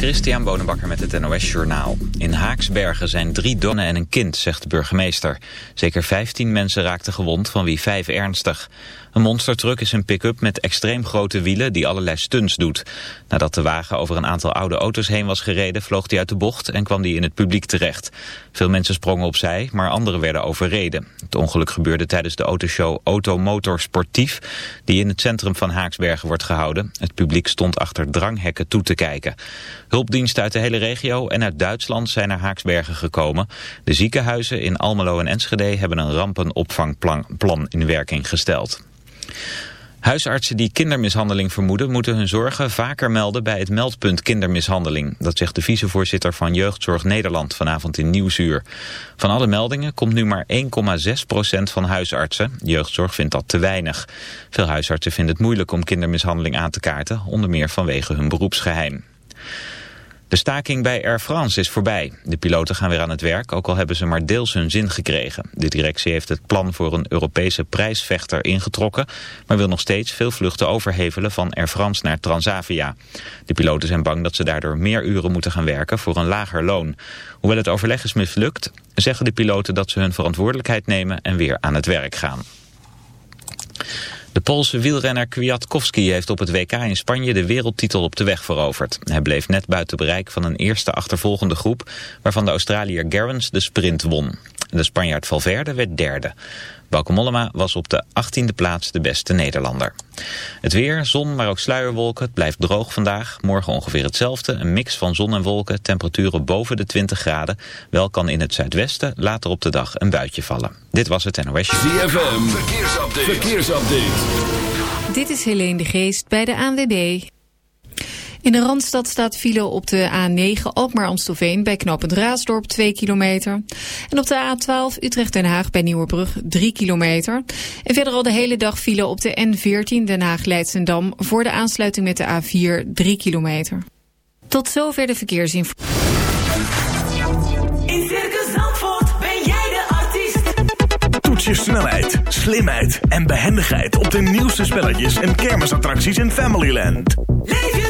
Christian Bonenbakker met het NOS Journaal. In Haaksbergen zijn drie donnen en een kind, zegt de burgemeester. Zeker 15 mensen raakten gewond, van wie vijf ernstig. Een monstertruck is een pick-up met extreem grote wielen die allerlei stunts doet. Nadat de wagen over een aantal oude auto's heen was gereden, vloog hij uit de bocht en kwam die in het publiek terecht. Veel mensen sprongen opzij, maar anderen werden overreden. Het ongeluk gebeurde tijdens de autoshow Automotor Sportief, die in het centrum van Haaksbergen wordt gehouden. Het publiek stond achter dranghekken toe te kijken. Hulpdiensten uit de hele regio en uit Duitsland zijn naar Haaksbergen gekomen. De ziekenhuizen in Almelo en Enschede hebben een rampenopvangplan in werking gesteld. Huisartsen die kindermishandeling vermoeden moeten hun zorgen vaker melden bij het meldpunt kindermishandeling. Dat zegt de vicevoorzitter van Jeugdzorg Nederland vanavond in Nieuwsuur. Van alle meldingen komt nu maar 1,6% van huisartsen. Jeugdzorg vindt dat te weinig. Veel huisartsen vinden het moeilijk om kindermishandeling aan te kaarten, onder meer vanwege hun beroepsgeheim. De staking bij Air France is voorbij. De piloten gaan weer aan het werk, ook al hebben ze maar deels hun zin gekregen. De directie heeft het plan voor een Europese prijsvechter ingetrokken... maar wil nog steeds veel vluchten overhevelen van Air France naar Transavia. De piloten zijn bang dat ze daardoor meer uren moeten gaan werken voor een lager loon. Hoewel het overleg is mislukt, zeggen de piloten dat ze hun verantwoordelijkheid nemen en weer aan het werk gaan. De Poolse wielrenner Kwiatkowski heeft op het WK in Spanje de wereldtitel op de weg veroverd. Hij bleef net buiten bereik van een eerste achtervolgende groep, waarvan de Australiër Gerrans de sprint won. De Spanjaard Valverde werd derde. Bauke Mollema was op de 18e plaats de beste Nederlander. Het weer, zon, maar ook sluierwolken. Het blijft droog vandaag. Morgen ongeveer hetzelfde. Een mix van zon en wolken. Temperaturen boven de 20 graden. Wel kan in het zuidwesten later op de dag een buitje vallen. Dit was het NOS. ZFM, verkeersupdate. verkeersupdate. Dit is Helene de Geest bij de ANWB. In de Randstad staat file op de A9 Alkmaar-Amstelveen bij knooppunt Raasdorp 2 kilometer. En op de A12 Utrecht-Den Haag bij Nieuwerbrug 3 kilometer. En verder al de hele dag file op de N14 Den Haag-Leidsendam voor de aansluiting met de A4 3 kilometer. Tot zover de verkeersinformatie. In Circus Zandvoort ben jij de artiest. Toets je snelheid, slimheid en behendigheid op de nieuwste spelletjes en kermisattracties in Familyland. Leef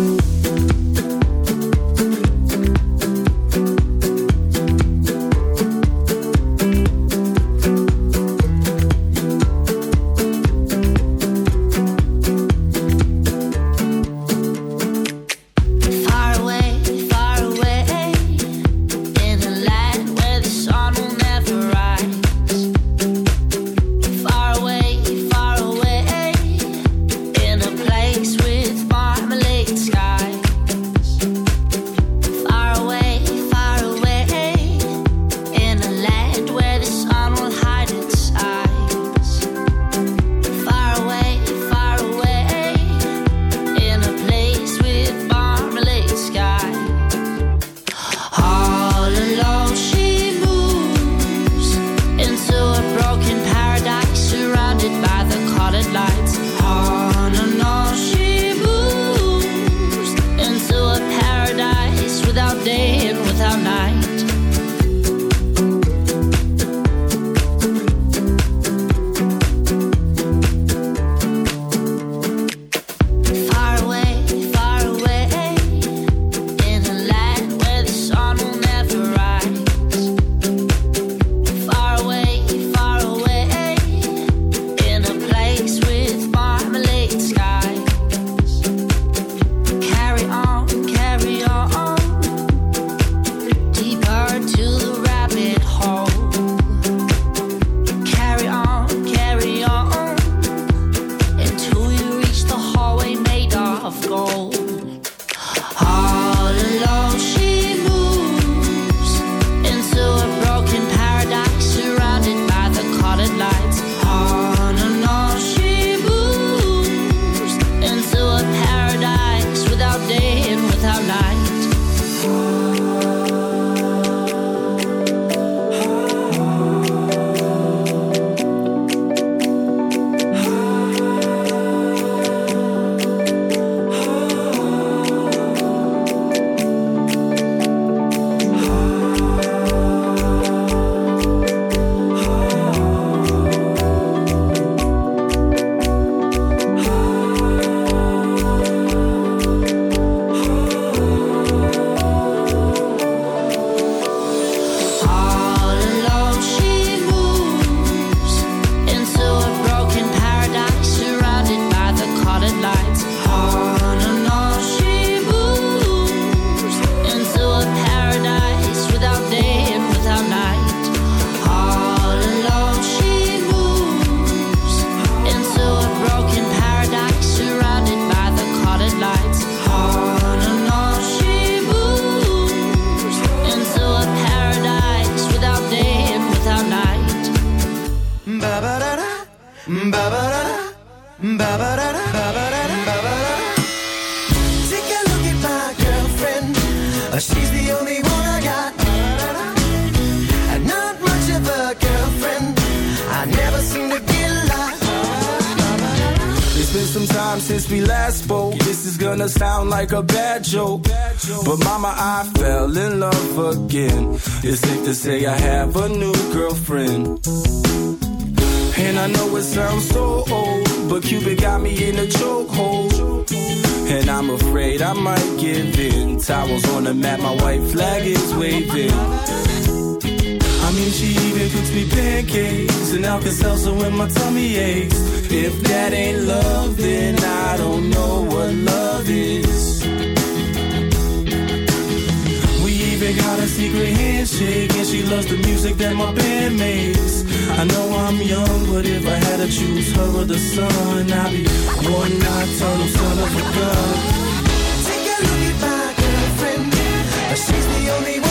Handshake, and she loves the music that my band makes. I know I'm young, but if I had to choose her or the sun, I'd be one nocturnal son of a gun. Take a look at my girlfriend. She's the only one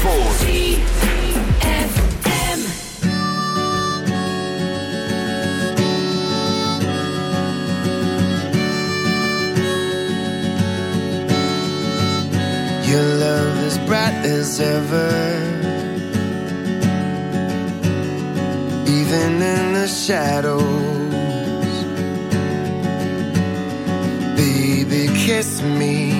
Zandvoort. Your love is bright as ever. Even in the shadows. Baby, kiss me.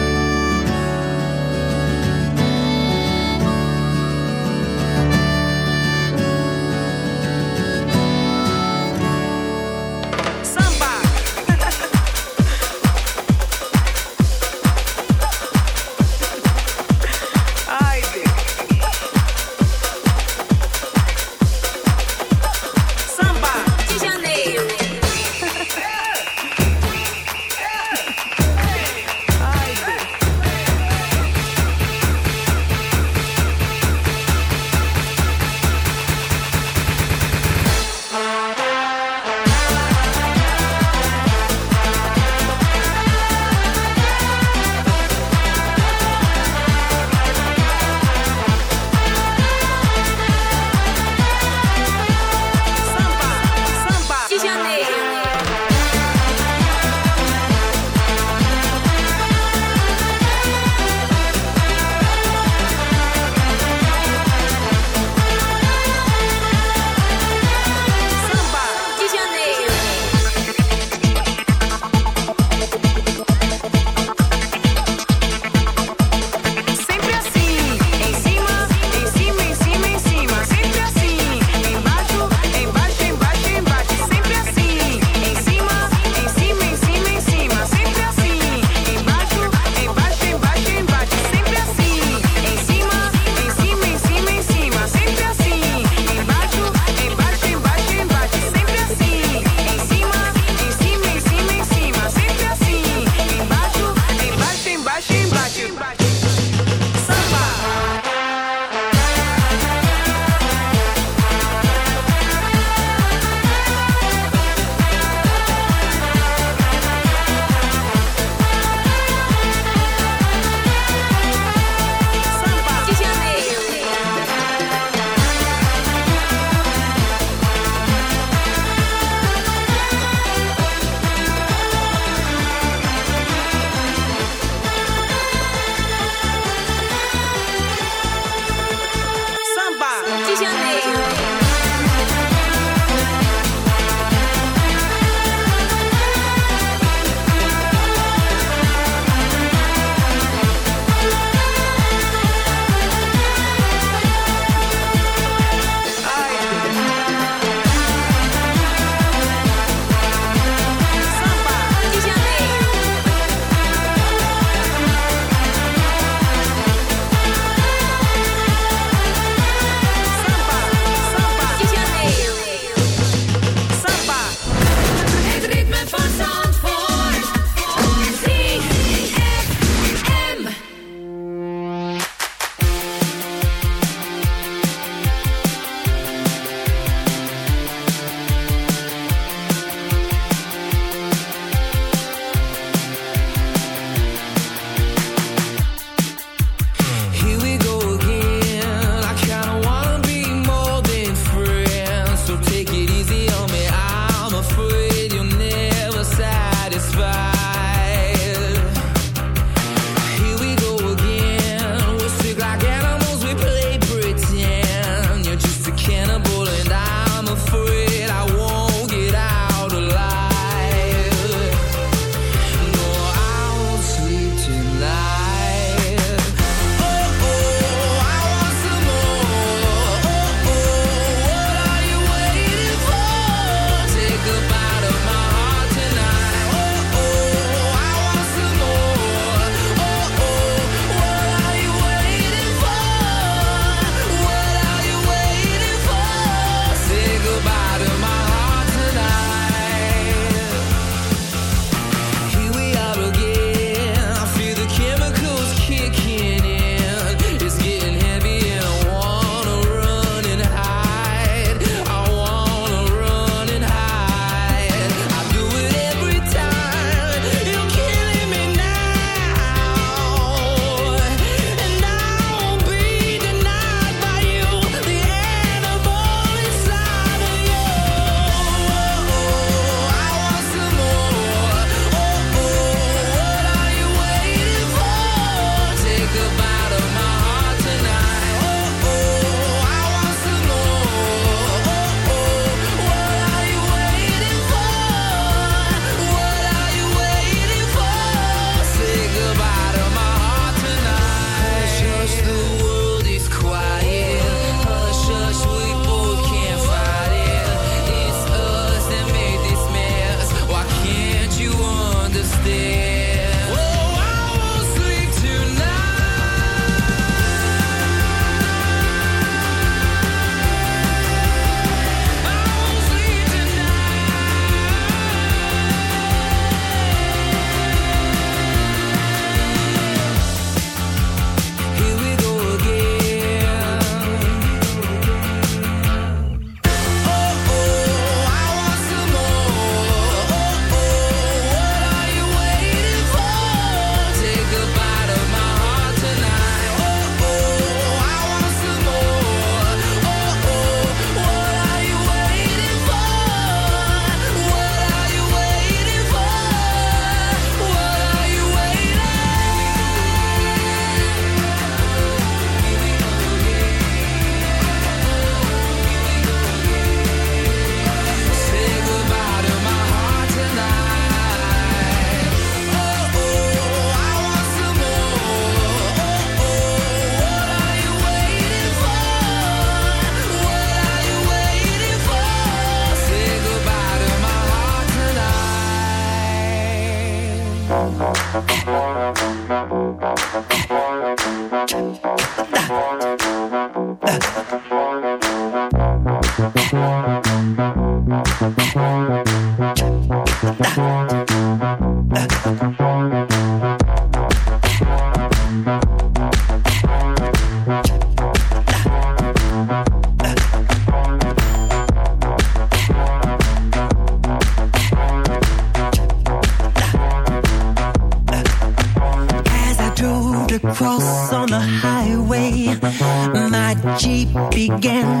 Began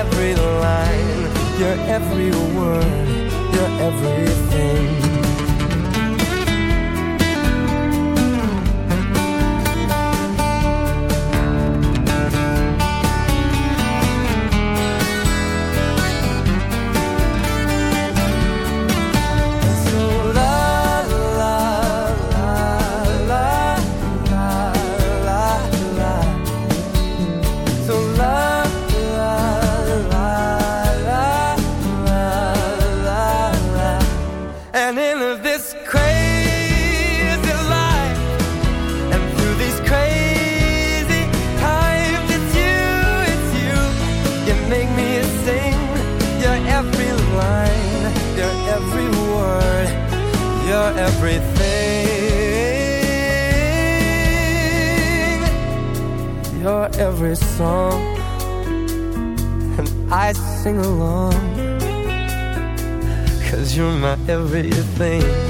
every line, your every word, your everything. Everything.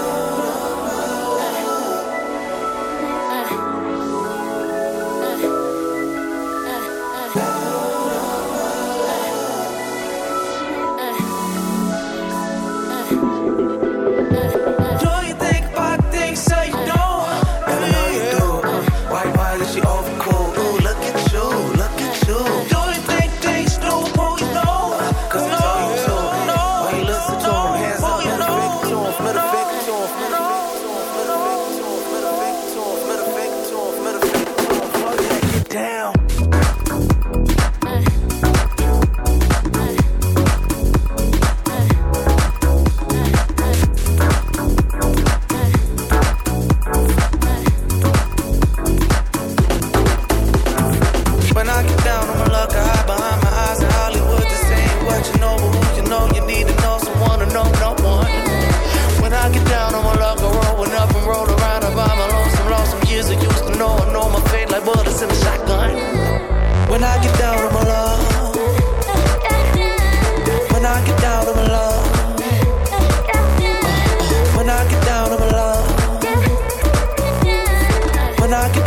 I get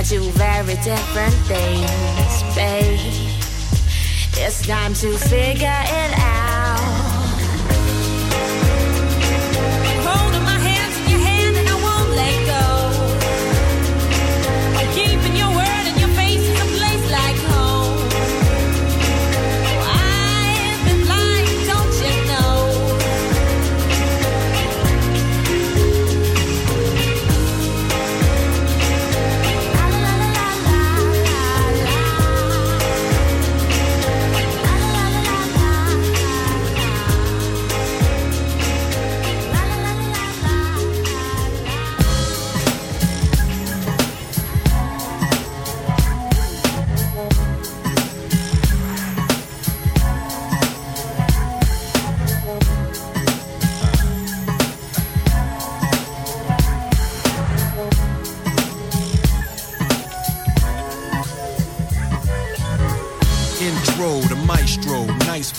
are two very different things, babe. It's time to figure it out.